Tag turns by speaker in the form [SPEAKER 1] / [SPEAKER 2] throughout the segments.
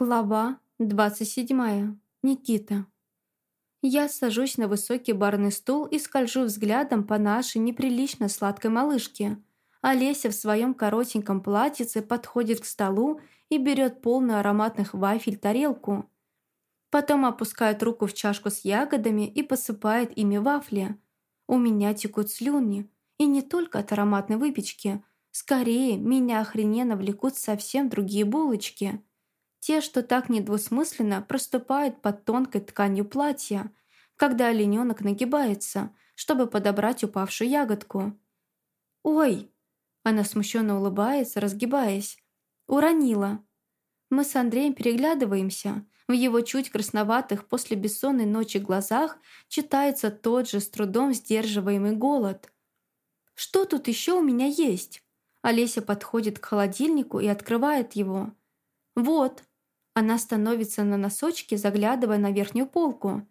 [SPEAKER 1] Глава 27. Никита. Я сажусь на высокий барный стул и скольжу взглядом по нашей неприлично сладкой малышке. Олеся в своем коротеньком платьице подходит к столу и берет полную ароматных вафель тарелку. Потом опускает руку в чашку с ягодами и посыпает ими вафли. У меня текут слюни. И не только от ароматной выпечки. Скорее, меня охрененно влекут совсем другие булочки – те, что так недвусмысленно проступают под тонкой тканью платья, когда олененок нагибается, чтобы подобрать упавшую ягодку. «Ой!» Она смущенно улыбается, разгибаясь. «Уронила!» Мы с Андреем переглядываемся. В его чуть красноватых после бессонной ночи глазах читается тот же с трудом сдерживаемый голод. «Что тут еще у меня есть?» Олеся подходит к холодильнику и открывает его. «Вот!» Она становится на носочки, заглядывая на верхнюю полку.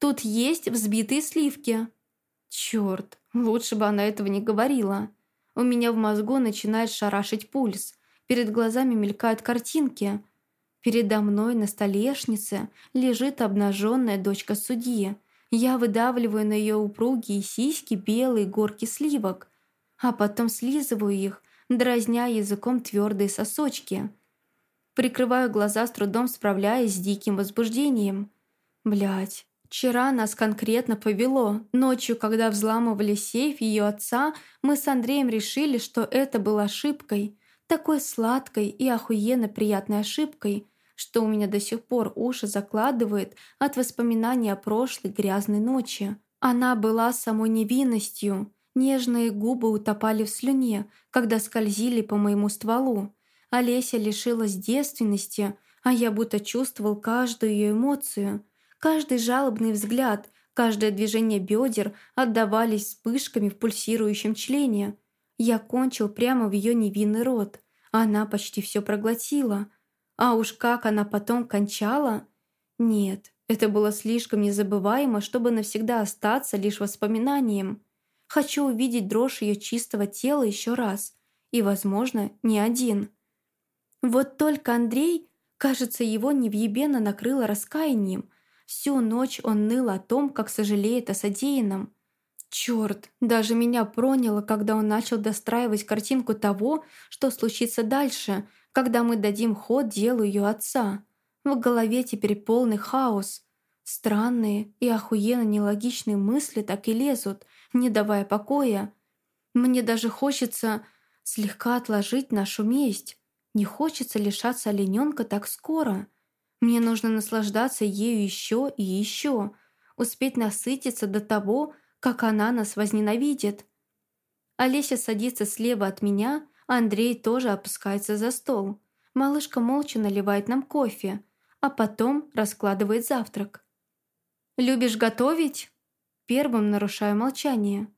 [SPEAKER 1] «Тут есть взбитые сливки». Черт, лучше бы она этого не говорила. У меня в мозгу начинает шарашить пульс. Перед глазами мелькают картинки. Передо мной на столешнице лежит обнаженная дочка судьи. Я выдавливаю на ее упругие сиськи белые горки сливок, а потом слизываю их, дразня языком твердые сосочки. Прикрываю глаза, с трудом справляясь с диким возбуждением. Блять, вчера нас конкретно повело. Ночью, когда взламывали сейф ее отца, мы с Андреем решили, что это была ошибкой. Такой сладкой и охуенно приятной ошибкой, что у меня до сих пор уши закладывает от воспоминаний о прошлой грязной ночи. Она была самой невинностью. Нежные губы утопали в слюне, когда скользили по моему стволу. Олеся лишилась девственности, а я будто чувствовал каждую ее эмоцию. Каждый жалобный взгляд, каждое движение бедер отдавались вспышками в пульсирующем члене. Я кончил прямо в ее невинный рот. Она почти все проглотила. А уж как она потом кончала? Нет, это было слишком незабываемо, чтобы навсегда остаться лишь воспоминанием. Хочу увидеть дрожь ее чистого тела еще раз. И, возможно, не один. Вот только Андрей, кажется, его невъебенно накрыло раскаянием. Всю ночь он ныл о том, как сожалеет о содеянном. Черт, даже меня проняло, когда он начал достраивать картинку того, что случится дальше, когда мы дадим ход делу ее отца. В голове теперь полный хаос. Странные и охуенно нелогичные мысли так и лезут, не давая покоя. Мне даже хочется слегка отложить нашу месть. Не хочется лишаться олененка так скоро. Мне нужно наслаждаться ею еще и еще, успеть насытиться до того, как она нас возненавидит. Олеся садится слева от меня, а Андрей тоже опускается за стол. Малышка молча наливает нам кофе, а потом раскладывает завтрак. «Любишь готовить?» Первым нарушаю молчание.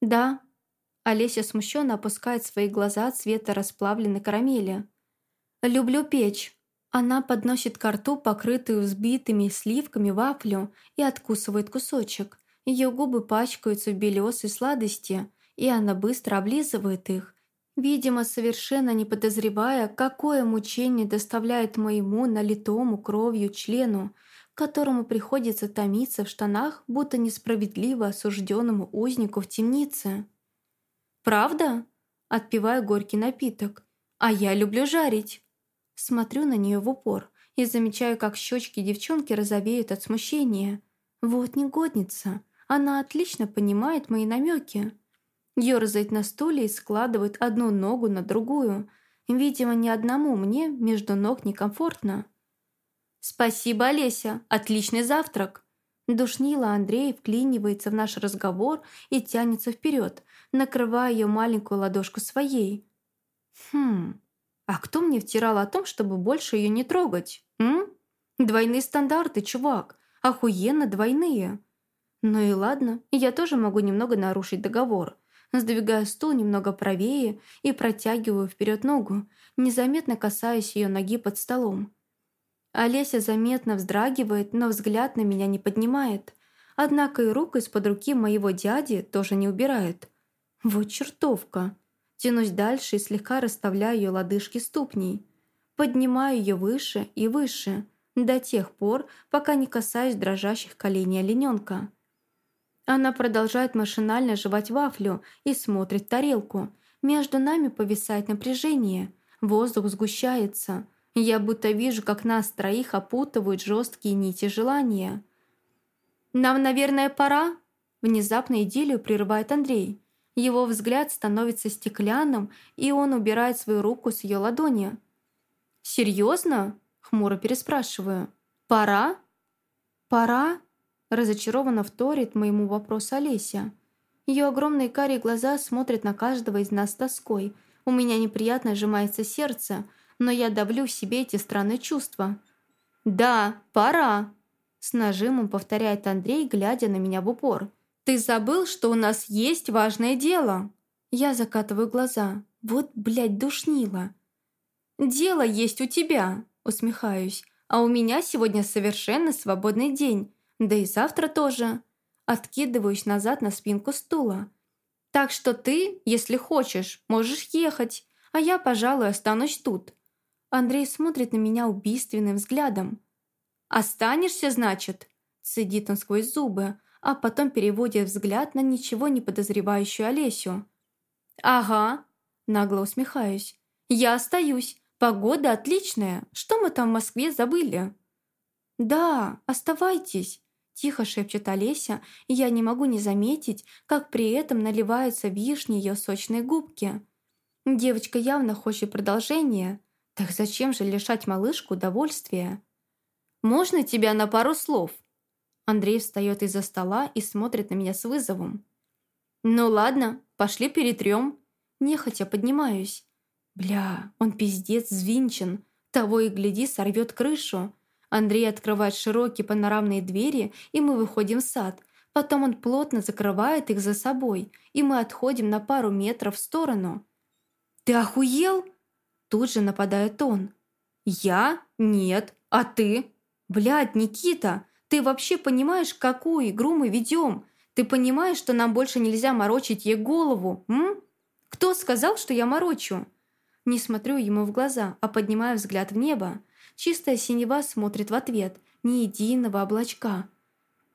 [SPEAKER 1] «Да», Олеся смущенно опускает свои глаза цвета расплавленной карамели. «Люблю печь». Она подносит ко рту покрытую взбитыми сливками вафлю и откусывает кусочек. Ее губы пачкаются в белесой сладости, и она быстро облизывает их. Видимо, совершенно не подозревая, какое мучение доставляет моему налитому кровью члену, которому приходится томиться в штанах, будто несправедливо осужденному узнику в темнице. «Правда?» – отпиваю горький напиток. «А я люблю жарить». Смотрю на нее в упор и замечаю, как щечки девчонки розовеют от смущения. Вот негодница. Она отлично понимает мои намеки. Ёрзает на стуле и складывает одну ногу на другую. Видимо, ни одному мне между ног некомфортно. «Спасибо, Олеся. Отличный завтрак!» Душнила Андрей вклинивается в наш разговор и тянется вперед, накрывая ее маленькую ладошку своей. «Хм, а кто мне втирал о том, чтобы больше ее не трогать? М? Двойные стандарты, чувак. Охуенно двойные. Ну и ладно, я тоже могу немного нарушить договор. Сдвигаю стул немного правее и протягиваю вперед ногу, незаметно касаясь ее ноги под столом. Олеся заметно вздрагивает, но взгляд на меня не поднимает. Однако и руку из-под руки моего дяди тоже не убирает. Вот чертовка. Тянусь дальше и слегка расставляю ее лодыжки ступней. Поднимаю ее выше и выше, до тех пор, пока не касаюсь дрожащих коленей олененка. Она продолжает машинально жевать вафлю и смотрит в тарелку. Между нами повисает напряжение. Воздух сгущается. Я будто вижу, как нас троих опутывают жесткие нити желания. «Нам, наверное, пора?» Внезапно идиллию прерывает Андрей. Его взгляд становится стеклянным, и он убирает свою руку с ее ладони. «Серьезно?» – хмуро переспрашиваю. «Пора?» «Пора?» – разочарованно вторит моему вопросу Олеся. Ее огромные карие глаза смотрят на каждого из нас тоской. У меня неприятно сжимается сердце, но я давлю в себе эти странные чувства. «Да, пора!» С нажимом повторяет Андрей, глядя на меня в упор. «Ты забыл, что у нас есть важное дело?» Я закатываю глаза. Вот, блядь, душнило. «Дело есть у тебя», усмехаюсь. «А у меня сегодня совершенно свободный день. Да и завтра тоже». Откидываюсь назад на спинку стула. «Так что ты, если хочешь, можешь ехать, а я, пожалуй, останусь тут». Андрей смотрит на меня убийственным взглядом. «Останешься, значит?» Цедит он сквозь зубы, а потом переводит взгляд на ничего не подозревающую Олесю. «Ага», – нагло усмехаюсь. «Я остаюсь. Погода отличная. Что мы там в Москве забыли?» «Да, оставайтесь», – тихо шепчет Олеся, и я не могу не заметить, как при этом наливаются вишни ее сочные губки. Девочка явно хочет продолжения. Так зачем же лишать малышку удовольствия? «Можно тебя на пару слов?» Андрей встает из-за стола и смотрит на меня с вызовом. «Ну ладно, пошли перетрем». Нехотя поднимаюсь. Бля, он пиздец звинчен. Того и гляди, сорвет крышу. Андрей открывает широкие панорамные двери, и мы выходим в сад. Потом он плотно закрывает их за собой, и мы отходим на пару метров в сторону. «Ты охуел?» Тут же нападает он. «Я? Нет. А ты?» «Блядь, Никита, ты вообще понимаешь, какую игру мы ведем? Ты понимаешь, что нам больше нельзя морочить ей голову, м? Кто сказал, что я морочу?» Не смотрю ему в глаза, а поднимаю взгляд в небо. Чистая синева смотрит в ответ, ни единого облачка.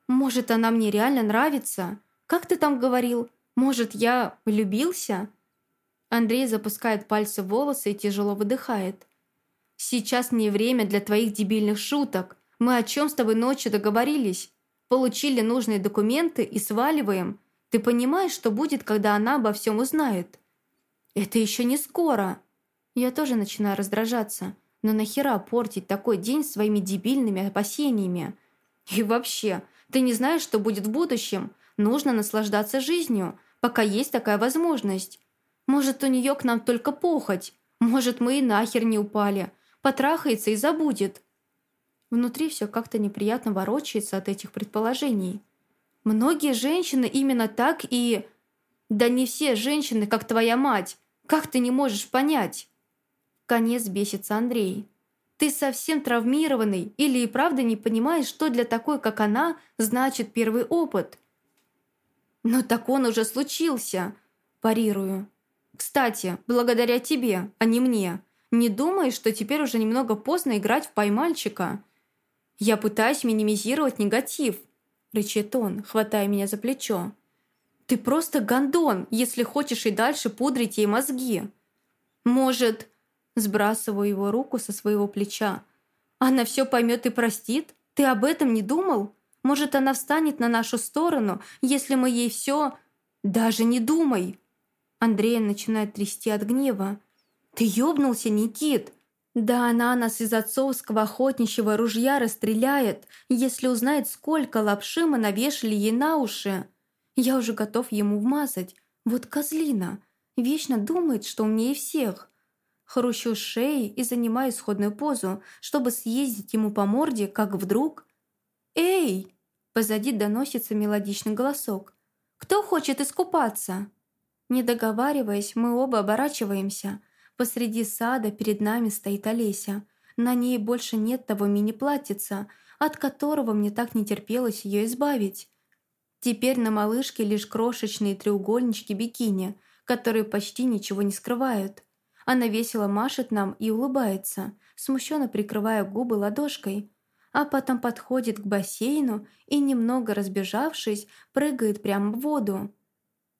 [SPEAKER 1] «Может, она мне реально нравится? Как ты там говорил? Может, я влюбился?» Андрей запускает пальцы в волосы и тяжело выдыхает. «Сейчас не время для твоих дебильных шуток. Мы о чем с тобой ночью договорились? Получили нужные документы и сваливаем. Ты понимаешь, что будет, когда она обо всем узнает? Это еще не скоро. Я тоже начинаю раздражаться. Но нахера портить такой день своими дебильными опасениями? И вообще, ты не знаешь, что будет в будущем? Нужно наслаждаться жизнью, пока есть такая возможность. Может, у нее к нам только похоть. Может, мы и нахер не упали. Потрахается и забудет. Внутри все как-то неприятно ворочается от этих предположений. Многие женщины именно так и... Да не все женщины, как твоя мать. Как ты не можешь понять? Конец бесится Андрей. Ты совсем травмированный или и правда не понимаешь, что для такой, как она, значит первый опыт? Но так он уже случился. Парирую. Кстати, благодаря тебе, а не мне. Не думаешь, что теперь уже немного поздно играть в поймальчика? «Я пытаюсь минимизировать негатив», – рычит он, хватая меня за плечо. «Ты просто гондон, если хочешь и дальше пудрить ей мозги». «Может...» – сбрасываю его руку со своего плеча. «Она все поймет и простит? Ты об этом не думал? Может, она встанет на нашу сторону, если мы ей все...» «Даже не думай!» Андрея начинает трясти от гнева. «Ты ёбнулся, Никит! Да она нас из отцовского охотничьего ружья расстреляет, если узнает, сколько лапши мы навешали ей на уши. Я уже готов ему вмазать. Вот козлина. Вечно думает, что умнее всех. Хрущу шеей и занимаю исходную позу, чтобы съездить ему по морде, как вдруг... «Эй!» Позади доносится мелодичный голосок. «Кто хочет искупаться?» Не договариваясь, мы оба оборачиваемся – Посреди сада перед нами стоит Олеся. На ней больше нет того мини-платьица, от которого мне так не терпелось ее избавить. Теперь на малышке лишь крошечные треугольнички бикини, которые почти ничего не скрывают. Она весело машет нам и улыбается, смущенно прикрывая губы ладошкой, а потом подходит к бассейну и, немного разбежавшись, прыгает прямо в воду.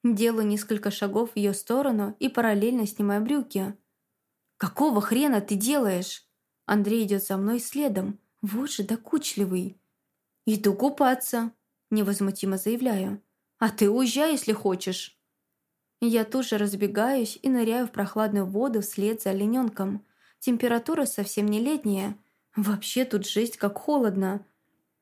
[SPEAKER 1] Делаю несколько шагов в ее сторону и параллельно снимаю брюки. «Какого хрена ты делаешь?» Андрей идет за мной следом. Вот же докучливый. «Иду купаться», – невозмутимо заявляю. «А ты уезжай, если хочешь». Я тут же разбегаюсь и ныряю в прохладную воду вслед за олененком. Температура совсем не летняя. Вообще тут жесть как холодно.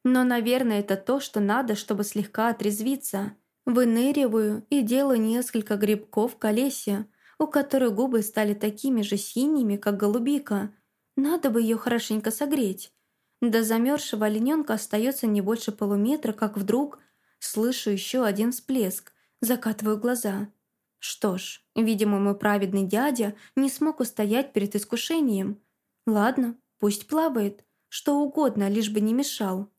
[SPEAKER 1] Но, наверное, это то, что надо, чтобы слегка отрезвиться. Выныриваю и делаю несколько грибков в колесе, у которой губы стали такими же синими, как голубика. Надо бы ее хорошенько согреть. До замерзшего олененка остается не больше полуметра, как вдруг слышу еще один всплеск, закатываю глаза. Что ж, видимо, мой праведный дядя не смог устоять перед искушением. Ладно, пусть плавает, что угодно, лишь бы не мешал.